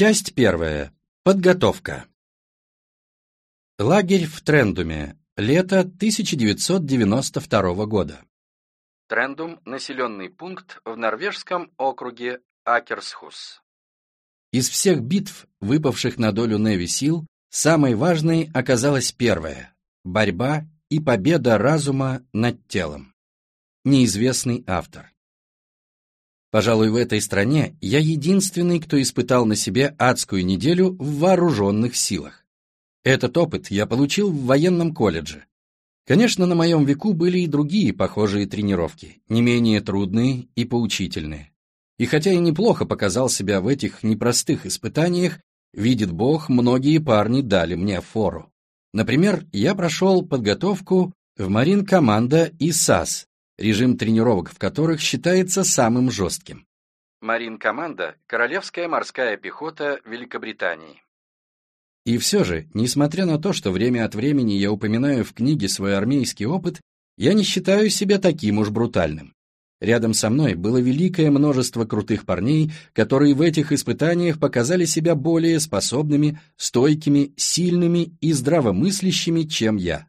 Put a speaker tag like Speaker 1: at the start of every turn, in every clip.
Speaker 1: Часть первая. Подготовка. Лагерь в Трендуме. Лето 1992 года. Трендум – населенный пункт в норвежском округе Акерсхус. Из всех битв, выпавших на долю Неви сил, самой важной оказалась первая – борьба и победа разума над телом. Неизвестный автор. Пожалуй, в этой стране я единственный, кто испытал на себе адскую неделю в вооруженных силах. Этот опыт я получил в военном колледже. Конечно, на моем веку были и другие похожие тренировки, не менее трудные и поучительные. И хотя я неплохо показал себя в этих непростых испытаниях, видит Бог, многие парни дали мне фору. Например, я прошел подготовку в Марин команда и САС, режим тренировок в которых считается самым жестким. Марин-команда – Королевская морская пехота Великобритании. И все же, несмотря на то, что время от времени я упоминаю в книге свой армейский опыт, я не считаю себя таким уж брутальным. Рядом со мной было великое множество крутых парней, которые в этих испытаниях показали себя более способными, стойкими, сильными и здравомыслящими, чем я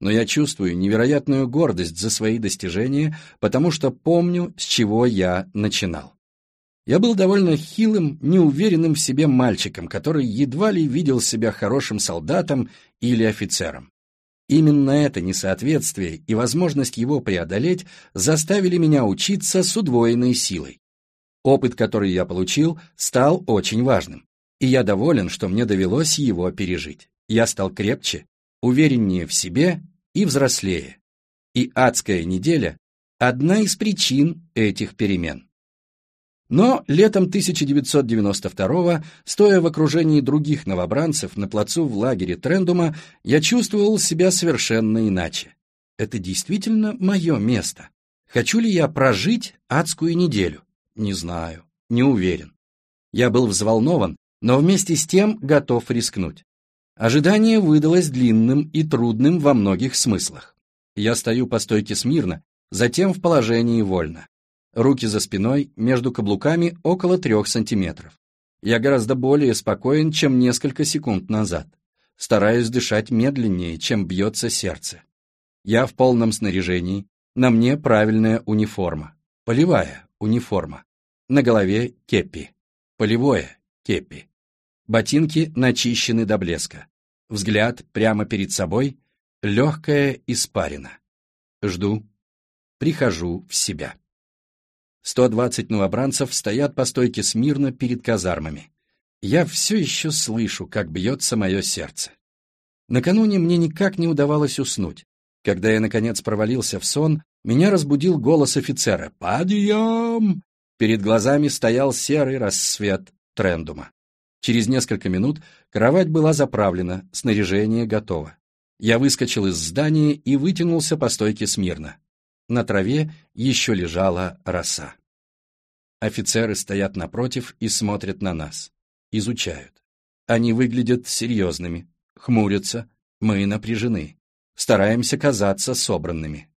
Speaker 1: но я чувствую невероятную гордость за свои достижения, потому что помню, с чего я начинал. Я был довольно хилым, неуверенным в себе мальчиком, который едва ли видел себя хорошим солдатом или офицером. Именно это несоответствие и возможность его преодолеть заставили меня учиться с удвоенной силой. Опыт, который я получил, стал очень важным, и я доволен, что мне довелось его пережить. Я стал крепче, увереннее в себе и взрослее. И адская неделя – одна из причин этих перемен. Но летом 1992-го, стоя в окружении других новобранцев на плацу в лагере Трендума, я чувствовал себя совершенно иначе. Это действительно мое место. Хочу ли я прожить адскую неделю? Не знаю, не уверен. Я был взволнован, но вместе с тем готов рискнуть. Ожидание выдалось длинным и трудным во многих смыслах. Я стою по стойке смирно, затем в положении вольно. Руки за спиной, между каблуками около трех сантиметров. Я гораздо более спокоен, чем несколько секунд назад. Стараюсь дышать медленнее, чем бьется сердце. Я в полном снаряжении, на мне правильная униформа. Полевая униформа. На голове кепи. Полевое кепи. Ботинки начищены до блеска. Взгляд прямо перед собой, легкая испарина. Жду. Прихожу в себя. 120 новобранцев стоят по стойке смирно перед казармами. Я все еще слышу, как бьется мое сердце. Накануне мне никак не удавалось уснуть. Когда я, наконец, провалился в сон, меня разбудил голос офицера. «Подъем!» Перед глазами стоял серый рассвет Трендума. Через несколько минут кровать была заправлена, снаряжение готово. Я выскочил из здания и вытянулся по стойке смирно. На траве еще лежала роса. Офицеры стоят напротив и смотрят на нас. Изучают. Они выглядят серьезными, хмурятся, мы напряжены. Стараемся казаться собранными.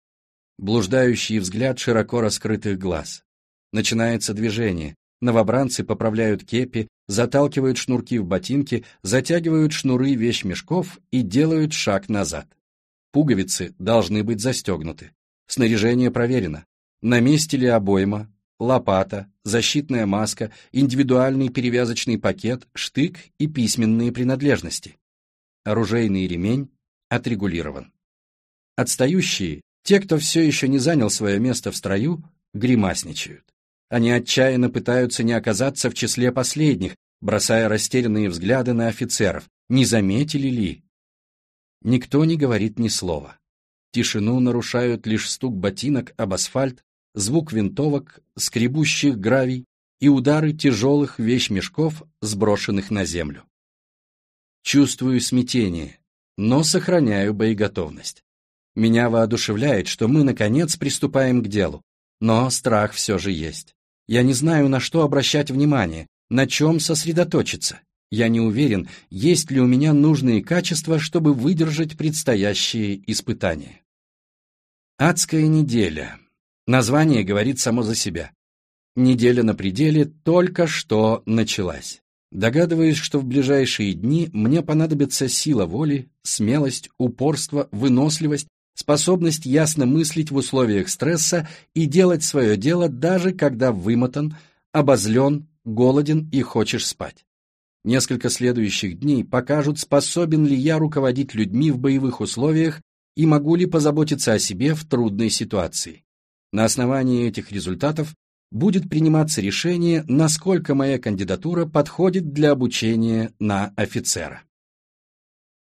Speaker 1: Блуждающий взгляд широко раскрытых глаз. Начинается движение, Новобранцы поправляют кепи, заталкивают шнурки в ботинки, затягивают шнуры вещмешков и делают шаг назад. Пуговицы должны быть застегнуты. Снаряжение проверено. На месте ли обойма, лопата, защитная маска, индивидуальный перевязочный пакет, штык и письменные принадлежности. Оружейный ремень отрегулирован. Отстающие, те, кто все еще не занял свое место в строю, гримасничают. Они отчаянно пытаются не оказаться в числе последних, бросая растерянные взгляды на офицеров. Не заметили ли? Никто не говорит ни слова. Тишину нарушают лишь стук ботинок об асфальт, звук винтовок, скребущих гравий и удары тяжелых вещмешков, сброшенных на землю. Чувствую смятение, но сохраняю боеготовность. Меня воодушевляет, что мы, наконец, приступаем к делу, но страх все же есть. Я не знаю, на что обращать внимание, на чем сосредоточиться. Я не уверен, есть ли у меня нужные качества, чтобы выдержать предстоящие испытания. Адская неделя. Название говорит само за себя. Неделя на пределе только что началась. Догадываюсь, что в ближайшие дни мне понадобится сила воли, смелость, упорство, выносливость, способность ясно мыслить в условиях стресса и делать свое дело даже когда вымотан, обозлен, голоден и хочешь спать. Несколько следующих дней покажут, способен ли я руководить людьми в боевых условиях и могу ли позаботиться о себе в трудной ситуации. На основании этих результатов будет приниматься решение, насколько моя кандидатура подходит для обучения на офицера.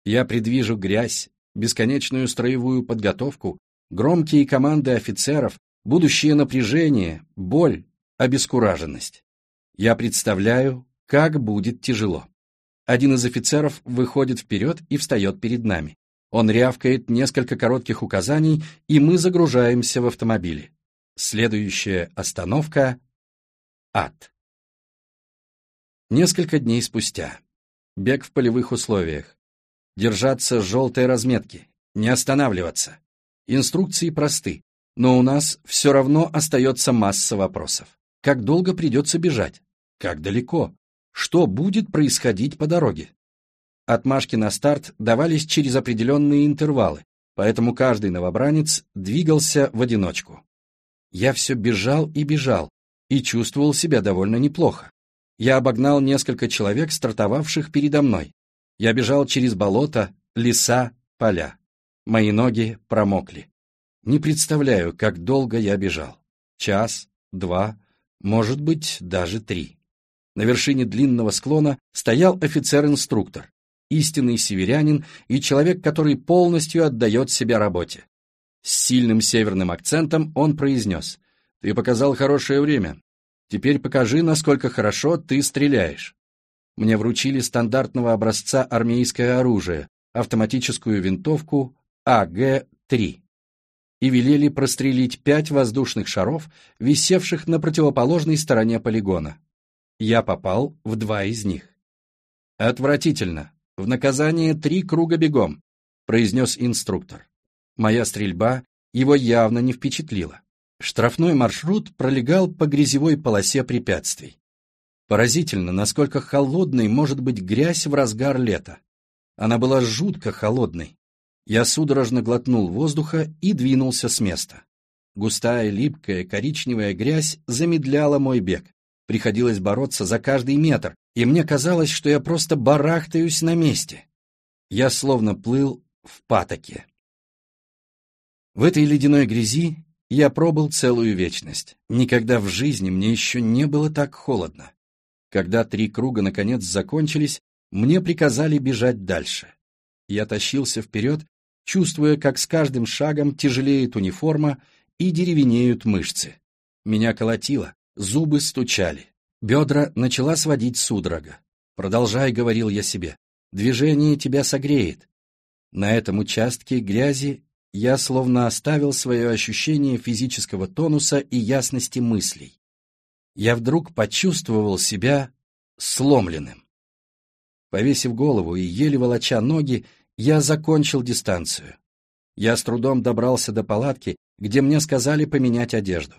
Speaker 1: Я предвижу грязь, бесконечную строевую подготовку, громкие команды офицеров, будущее напряжение, боль, обескураженность. Я представляю, как будет тяжело. Один из офицеров выходит вперед и встает перед нами. Он рявкает несколько коротких указаний, и мы загружаемся в автомобиле. Следующая остановка — ад. Несколько дней спустя. Бег в полевых условиях. Держаться желтой разметки. Не останавливаться. Инструкции просты, но у нас все равно остается масса вопросов. Как долго придется бежать? Как далеко? Что будет происходить по дороге? Отмашки на старт давались через определенные интервалы, поэтому каждый новобранец двигался в одиночку. Я все бежал и бежал, и чувствовал себя довольно неплохо. Я обогнал несколько человек, стартовавших передо мной. Я бежал через болото, леса, поля. Мои ноги промокли. Не представляю, как долго я бежал. Час, два, может быть, даже три. На вершине длинного склона стоял офицер-инструктор, истинный северянин и человек, который полностью отдает себя работе. С сильным северным акцентом он произнес. «Ты показал хорошее время. Теперь покажи, насколько хорошо ты стреляешь». Мне вручили стандартного образца армейское оружие, автоматическую винтовку АГ-3 и велели прострелить пять воздушных шаров, висевших на противоположной стороне полигона. Я попал в два из них. «Отвратительно. В наказание три круга бегом», — произнес инструктор. Моя стрельба его явно не впечатлила. Штрафной маршрут пролегал по грязевой полосе препятствий. Поразительно, насколько холодной может быть грязь в разгар лета. Она была жутко холодной. Я судорожно глотнул воздуха и двинулся с места. Густая, липкая, коричневая грязь замедляла мой бег. Приходилось бороться за каждый метр, и мне казалось, что я просто барахтаюсь на месте. Я словно плыл в патоке. В этой ледяной грязи я пробыл целую вечность. Никогда в жизни мне еще не было так холодно. Когда три круга наконец закончились, мне приказали бежать дальше. Я тащился вперед, чувствуя, как с каждым шагом тяжелеет униформа и деревенеют мышцы. Меня колотило, зубы стучали. Бедра начала сводить судорога. «Продолжай», — говорил я себе, — «движение тебя согреет». На этом участке грязи я словно оставил свое ощущение физического тонуса и ясности мыслей. Я вдруг почувствовал себя сломленным. Повесив голову и еле волоча ноги, я закончил дистанцию. Я с трудом добрался до палатки, где мне сказали поменять одежду.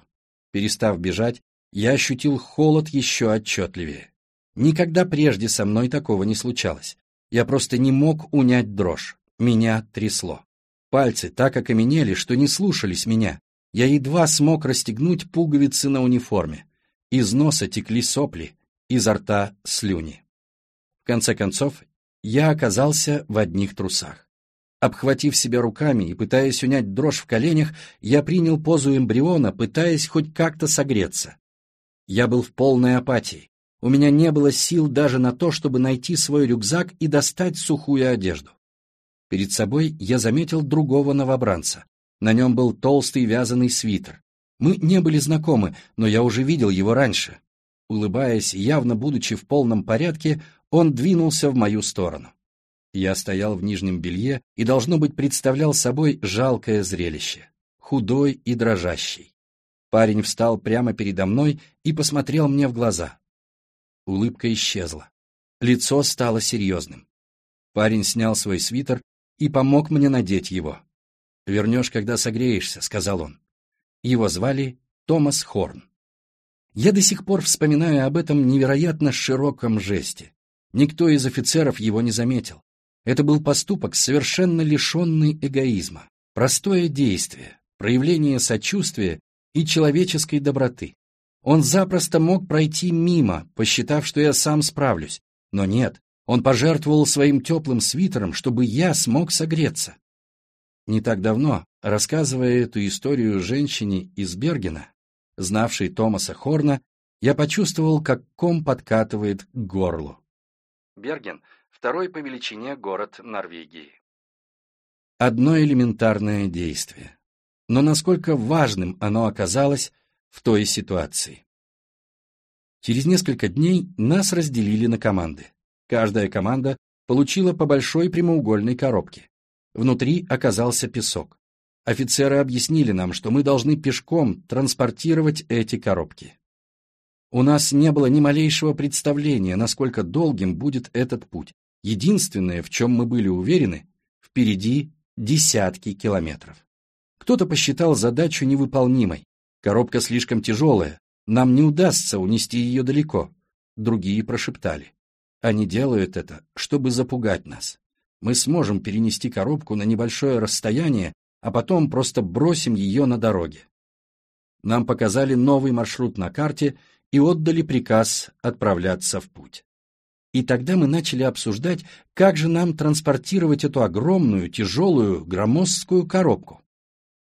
Speaker 1: Перестав бежать, я ощутил холод еще отчетливее. Никогда прежде со мной такого не случалось. Я просто не мог унять дрожь. Меня трясло. Пальцы так окаменели, что не слушались меня. Я едва смог расстегнуть пуговицы на униформе. Из носа текли сопли, изо рта слюни. В конце концов, я оказался в одних трусах. Обхватив себя руками и пытаясь унять дрожь в коленях, я принял позу эмбриона, пытаясь хоть как-то согреться. Я был в полной апатии. У меня не было сил даже на то, чтобы найти свой рюкзак и достать сухую одежду. Перед собой я заметил другого новобранца. На нем был толстый вязаный свитер. Мы не были знакомы, но я уже видел его раньше. Улыбаясь, явно будучи в полном порядке, он двинулся в мою сторону. Я стоял в нижнем белье и, должно быть, представлял собой жалкое зрелище. Худой и дрожащий. Парень встал прямо передо мной и посмотрел мне в глаза. Улыбка исчезла. Лицо стало серьезным. Парень снял свой свитер и помог мне надеть его. «Вернешь, когда согреешься», — сказал он. Его звали Томас Хорн. Я до сих пор вспоминаю об этом невероятно широком жесте. Никто из офицеров его не заметил. Это был поступок, совершенно лишенный эгоизма. Простое действие, проявление сочувствия и человеческой доброты. Он запросто мог пройти мимо, посчитав, что я сам справлюсь. Но нет, он пожертвовал своим теплым свитером, чтобы я смог согреться. Не так давно, рассказывая эту историю женщине из Бергена, знавшей Томаса Хорна, я почувствовал, как ком подкатывает к горлу. Берген – второй по величине город Норвегии. Одно элементарное действие. Но насколько важным оно оказалось в той ситуации. Через несколько дней нас разделили на команды. Каждая команда получила по большой прямоугольной коробке. Внутри оказался песок. Офицеры объяснили нам, что мы должны пешком транспортировать эти коробки. У нас не было ни малейшего представления, насколько долгим будет этот путь. Единственное, в чем мы были уверены, впереди десятки километров. Кто-то посчитал задачу невыполнимой. Коробка слишком тяжелая, нам не удастся унести ее далеко. Другие прошептали. Они делают это, чтобы запугать нас. Мы сможем перенести коробку на небольшое расстояние, а потом просто бросим ее на дороге. Нам показали новый маршрут на карте и отдали приказ отправляться в путь. И тогда мы начали обсуждать, как же нам транспортировать эту огромную, тяжелую, громоздкую коробку.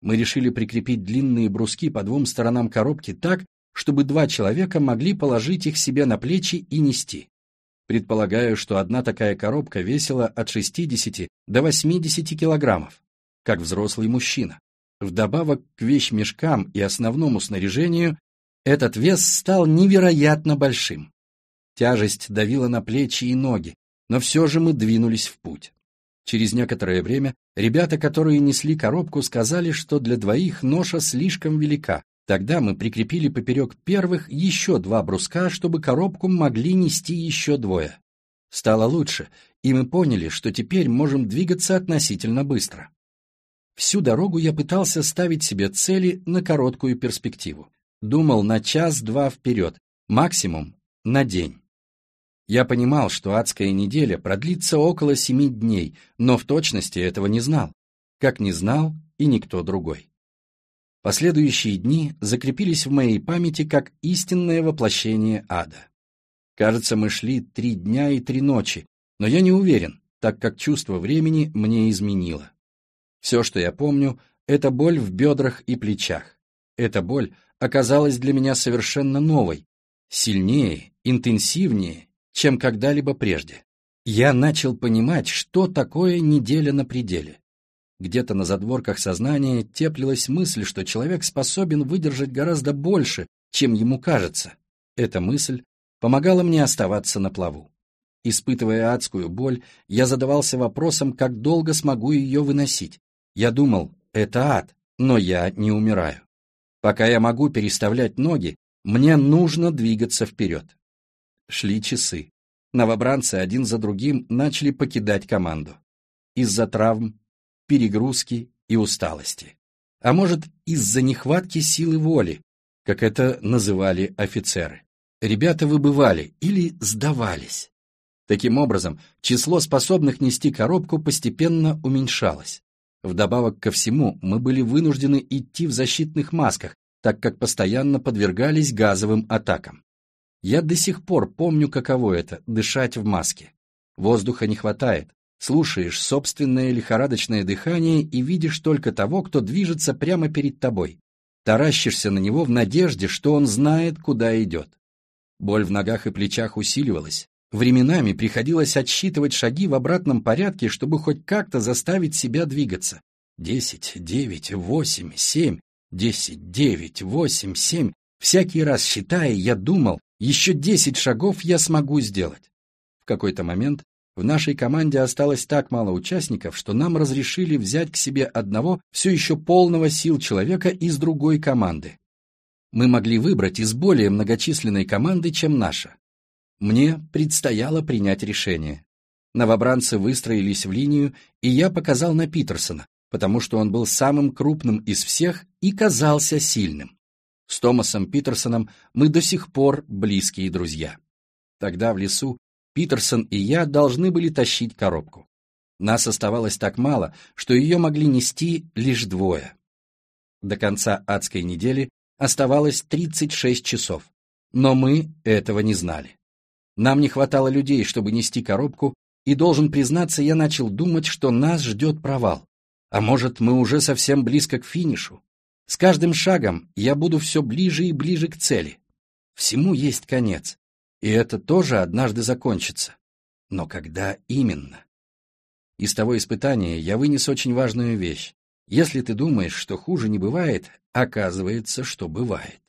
Speaker 1: Мы решили прикрепить длинные бруски по двум сторонам коробки так, чтобы два человека могли положить их себе на плечи и нести. Предполагаю, что одна такая коробка весила от 60 до 80 килограммов, как взрослый мужчина. Вдобавок к вещмешкам и основному снаряжению этот вес стал невероятно большим. Тяжесть давила на плечи и ноги, но все же мы двинулись в путь. Через некоторое время ребята, которые несли коробку, сказали, что для двоих ноша слишком велика. Тогда мы прикрепили поперек первых еще два бруска, чтобы коробку могли нести еще двое. Стало лучше, и мы поняли, что теперь можем двигаться относительно быстро. Всю дорогу я пытался ставить себе цели на короткую перспективу. Думал на час-два вперед, максимум на день. Я понимал, что адская неделя продлится около семи дней, но в точности этого не знал, как не знал и никто другой. Последующие дни закрепились в моей памяти как истинное воплощение ада. Кажется, мы шли три дня и три ночи, но я не уверен, так как чувство времени мне изменило. Все, что я помню, это боль в бедрах и плечах. Эта боль оказалась для меня совершенно новой, сильнее, интенсивнее, чем когда-либо прежде. Я начал понимать, что такое неделя на пределе. Где-то на задворках сознания теплилась мысль, что человек способен выдержать гораздо больше, чем ему кажется. Эта мысль помогала мне оставаться на плаву. Испытывая адскую боль, я задавался вопросом, как долго смогу ее выносить. Я думал, это ад, но я не умираю. Пока я могу переставлять ноги, мне нужно двигаться вперед. Шли часы. Новобранцы один за другим начали покидать команду. Из-за травм, перегрузки и усталости. А может, из-за нехватки силы воли, как это называли офицеры. Ребята выбывали или сдавались. Таким образом, число способных нести коробку постепенно уменьшалось. Вдобавок ко всему, мы были вынуждены идти в защитных масках, так как постоянно подвергались газовым атакам. Я до сих пор помню, каково это — дышать в маске. Воздуха не хватает, слушаешь собственное лихорадочное дыхание и видишь только того, кто движется прямо перед тобой. Таращишься на него в надежде, что он знает, куда идет. Боль в ногах и плечах усиливалась. Временами приходилось отсчитывать шаги в обратном порядке, чтобы хоть как-то заставить себя двигаться. Десять, девять, восемь, семь, десять, девять, восемь, семь. Всякий раз считая, я думал, еще десять шагов я смогу сделать. В какой-то момент в нашей команде осталось так мало участников, что нам разрешили взять к себе одного все еще полного сил человека из другой команды. Мы могли выбрать из более многочисленной команды, чем наша. Мне предстояло принять решение. Новобранцы выстроились в линию, и я показал на Питерсона, потому что он был самым крупным из всех и казался сильным. С Томасом Питерсоном мы до сих пор близкие друзья. Тогда в лесу Питерсон и я должны были тащить коробку. Нас оставалось так мало, что ее могли нести лишь двое. До конца адской недели оставалось 36 часов, но мы этого не знали. Нам не хватало людей, чтобы нести коробку, и, должен признаться, я начал думать, что нас ждет провал. А может, мы уже совсем близко к финишу? С каждым шагом я буду все ближе и ближе к цели. Всему есть конец, и это тоже однажды закончится. Но когда именно? Из того испытания я вынес очень важную вещь. Если ты думаешь, что хуже не бывает, оказывается, что бывает.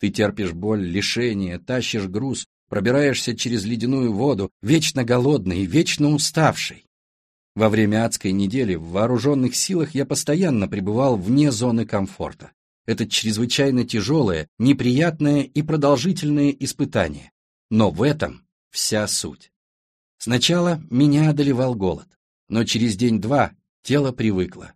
Speaker 1: Ты терпишь боль, лишение, тащишь груз, пробираешься через ледяную воду, вечно голодный, вечно уставший. Во время адской недели в вооруженных силах я постоянно пребывал вне зоны комфорта. Это чрезвычайно тяжелое, неприятное и продолжительное испытание. Но в этом вся суть. Сначала меня одолевал голод, но через день-два тело привыкло.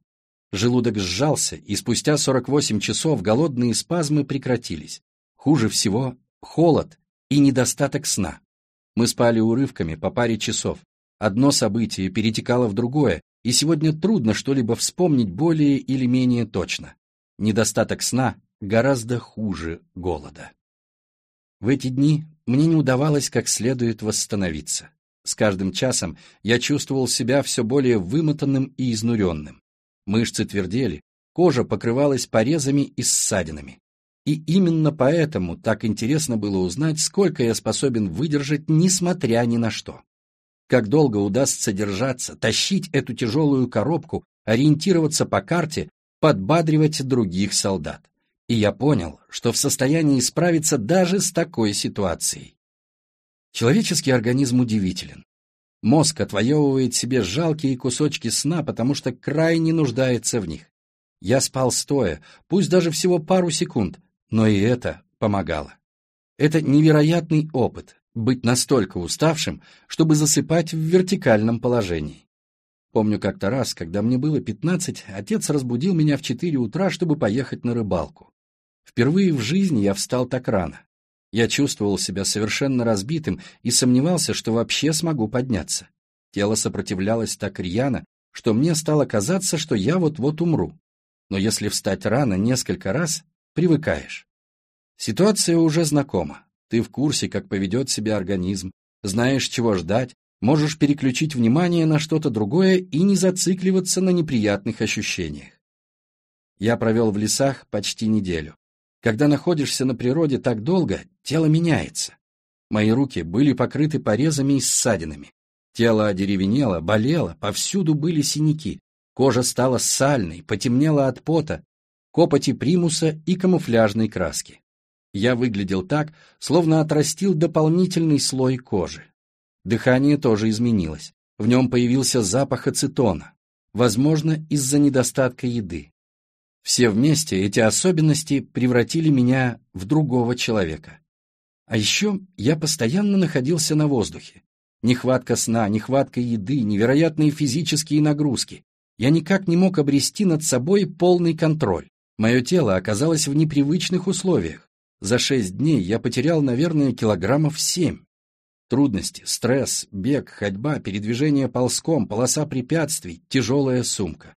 Speaker 1: Желудок сжался, и спустя 48 часов голодные спазмы прекратились. Хуже всего холод и недостаток сна. Мы спали урывками по паре часов. Одно событие перетекало в другое, и сегодня трудно что-либо вспомнить более или менее точно. Недостаток сна гораздо хуже голода. В эти дни мне не удавалось как следует восстановиться. С каждым часом я чувствовал себя все более вымотанным и изнуренным. Мышцы твердели, кожа покрывалась порезами и ссадинами. И именно поэтому так интересно было узнать, сколько я способен выдержать, несмотря ни на что. Как долго удастся держаться, тащить эту тяжелую коробку, ориентироваться по карте, подбадривать других солдат. И я понял, что в состоянии справиться даже с такой ситуацией. Человеческий организм удивителен. Мозг отвоевывает себе жалкие кусочки сна, потому что крайне нуждается в них. Я спал стоя, пусть даже всего пару секунд, но и это помогало. Это невероятный опыт — быть настолько уставшим, чтобы засыпать в вертикальном положении. Помню как-то раз, когда мне было 15, отец разбудил меня в 4 утра, чтобы поехать на рыбалку. Впервые в жизни я встал так рано. Я чувствовал себя совершенно разбитым и сомневался, что вообще смогу подняться. Тело сопротивлялось так рьяно, что мне стало казаться, что я вот-вот умру. Но если встать рано несколько раз, привыкаешь. Ситуация уже знакома. Ты в курсе, как поведет себя организм, знаешь, чего ждать, можешь переключить внимание на что-то другое и не зацикливаться на неприятных ощущениях. Я провел в лесах почти неделю. Когда находишься на природе так долго, тело меняется. Мои руки были покрыты порезами и ссадинами. Тело одеревенело, болело, повсюду были синяки. Кожа стала сальной, потемнела от пота, копоти примуса и камуфляжной краски. Я выглядел так, словно отрастил дополнительный слой кожи. Дыхание тоже изменилось. В нем появился запах ацетона, возможно, из-за недостатка еды. Все вместе эти особенности превратили меня в другого человека. А еще я постоянно находился на воздухе. Нехватка сна, нехватка еды, невероятные физические нагрузки. Я никак не мог обрести над собой полный контроль. Мое тело оказалось в непривычных условиях. За шесть дней я потерял, наверное, килограммов семь. Трудности, стресс, бег, ходьба, передвижение ползком, полоса препятствий, тяжелая сумка.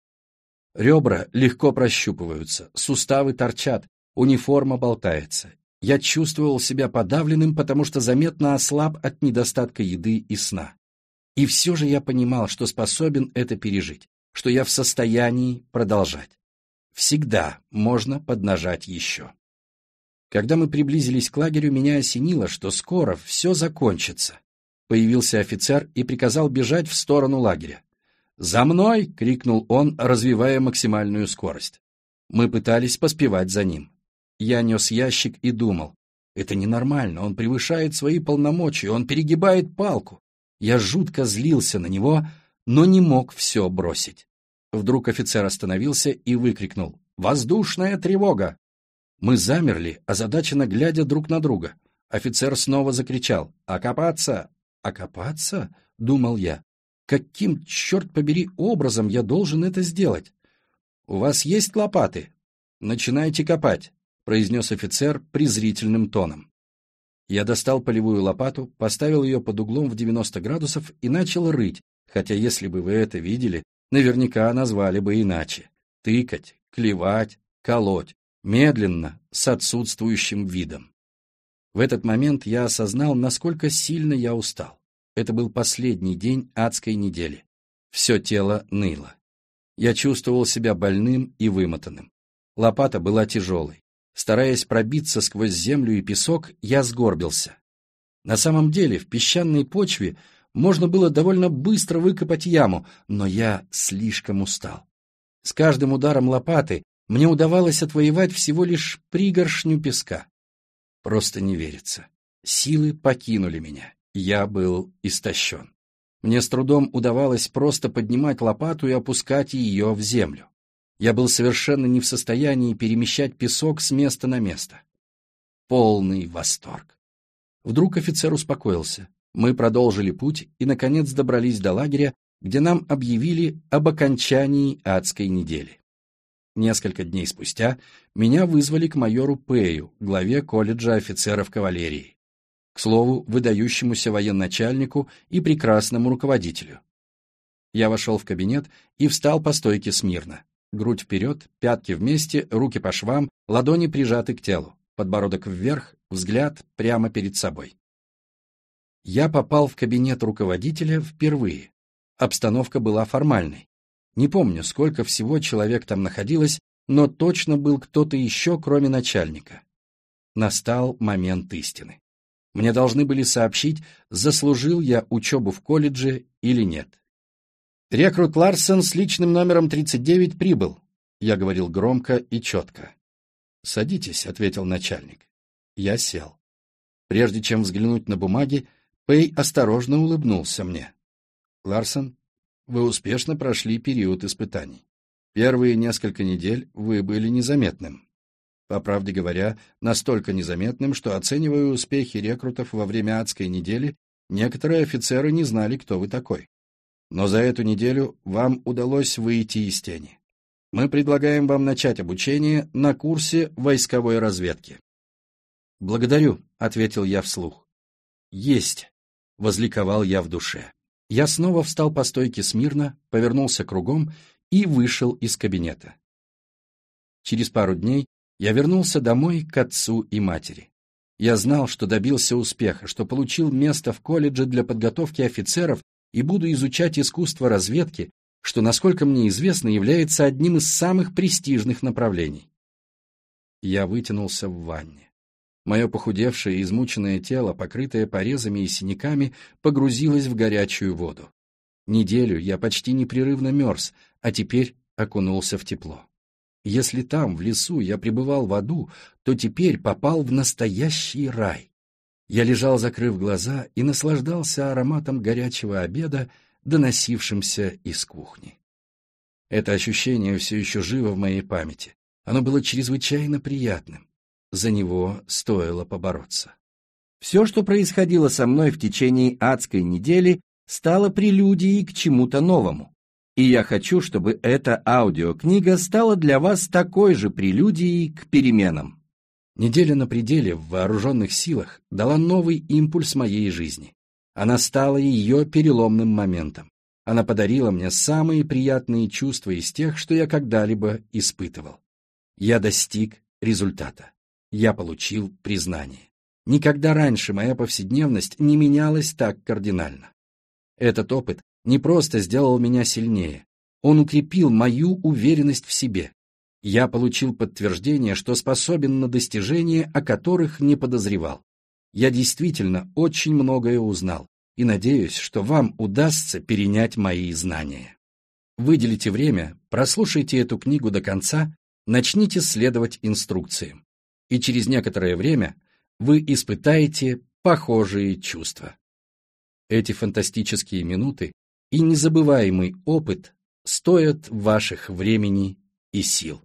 Speaker 1: Ребра легко прощупываются, суставы торчат, униформа болтается. Я чувствовал себя подавленным, потому что заметно ослаб от недостатка еды и сна. И все же я понимал, что способен это пережить, что я в состоянии продолжать всегда можно поднажать еще. Когда мы приблизились к лагерю, меня осенило, что скоро все закончится. Появился офицер и приказал бежать в сторону лагеря. «За мной!» — крикнул он, развивая максимальную скорость. Мы пытались поспевать за ним. Я нес ящик и думал, это ненормально, он превышает свои полномочия, он перегибает палку. Я жутко злился на него, но не мог все бросить. Вдруг офицер остановился и выкрикнул «Воздушная тревога!». Мы замерли, озадаченно глядя друг на друга. Офицер снова закричал «Окопаться!». «Окопаться?» — думал я. «Каким, черт побери, образом я должен это сделать?» «У вас есть лопаты?» «Начинайте копать», — произнес офицер презрительным тоном. Я достал полевую лопату, поставил ее под углом в 90 градусов и начал рыть, хотя если бы вы это видели, наверняка назвали бы иначе. Тыкать, клевать, колоть, медленно, с отсутствующим видом. В этот момент я осознал, насколько сильно я устал. Это был последний день адской недели. Все тело ныло. Я чувствовал себя больным и вымотанным. Лопата была тяжелой. Стараясь пробиться сквозь землю и песок, я сгорбился. На самом деле, в песчаной почве можно было довольно быстро выкопать яму, но я слишком устал. С каждым ударом лопаты мне удавалось отвоевать всего лишь пригоршню песка. Просто не верится. Силы покинули меня. Я был истощен. Мне с трудом удавалось просто поднимать лопату и опускать ее в землю. Я был совершенно не в состоянии перемещать песок с места на место. Полный восторг. Вдруг офицер успокоился. Мы продолжили путь и, наконец, добрались до лагеря, где нам объявили об окончании адской недели. Несколько дней спустя меня вызвали к майору Пэю, главе колледжа офицеров кавалерии. К слову, выдающемуся военачальнику и прекрасному руководителю. Я вошел в кабинет и встал по стойке смирно грудь вперед, пятки вместе, руки по швам, ладони прижаты к телу, подбородок вверх, взгляд прямо перед собой. Я попал в кабинет руководителя впервые. Обстановка была формальной. Не помню, сколько всего человек там находилось, но точно был кто-то еще, кроме начальника. Настал момент истины. Мне должны были сообщить, заслужил я учебу в колледже или нет. «Рекрут Ларсен с личным номером 39 прибыл», — я говорил громко и четко. «Садитесь», — ответил начальник. Я сел. Прежде чем взглянуть на бумаги, Пэй осторожно улыбнулся мне. «Ларсон, вы успешно прошли период испытаний. Первые несколько недель вы были незаметным. По правде говоря, настолько незаметным, что, оценивая успехи рекрутов во время адской недели, некоторые офицеры не знали, кто вы такой. Но за эту неделю вам удалось выйти из тени. Мы предлагаем вам начать обучение на курсе войсковой разведки. «Благодарю», — ответил я вслух. «Есть», — возликовал я в душе. Я снова встал по стойке смирно, повернулся кругом и вышел из кабинета. Через пару дней я вернулся домой к отцу и матери. Я знал, что добился успеха, что получил место в колледже для подготовки офицеров и буду изучать искусство разведки, что, насколько мне известно, является одним из самых престижных направлений. Я вытянулся в ванне. Мое похудевшее и измученное тело, покрытое порезами и синяками, погрузилось в горячую воду. Неделю я почти непрерывно мерз, а теперь окунулся в тепло. Если там, в лесу, я пребывал в аду, то теперь попал в настоящий рай. Я лежал, закрыв глаза, и наслаждался ароматом горячего обеда, доносившимся из кухни. Это ощущение все еще живо в моей памяти. Оно было чрезвычайно приятным. За него стоило побороться. Все, что происходило со мной в течение адской недели, стало прелюдией к чему-то новому. И я хочу, чтобы эта аудиокнига стала для вас такой же прелюдией к переменам. Неделя на пределе в вооруженных силах дала новый импульс моей жизни. Она стала ее переломным моментом. Она подарила мне самые приятные чувства из тех, что я когда-либо испытывал. Я достиг результата. Я получил признание. Никогда раньше моя повседневность не менялась так кардинально. Этот опыт не просто сделал меня сильнее, он укрепил мою уверенность в себе, я получил подтверждение, что способен на достижения, о которых не подозревал. Я действительно очень многое узнал и надеюсь, что вам удастся перенять мои знания. Выделите время, прослушайте эту книгу до конца, начните следовать инструкциям, и через некоторое время вы испытаете похожие чувства. Эти фантастические минуты и незабываемый опыт стоят ваших времени и сил.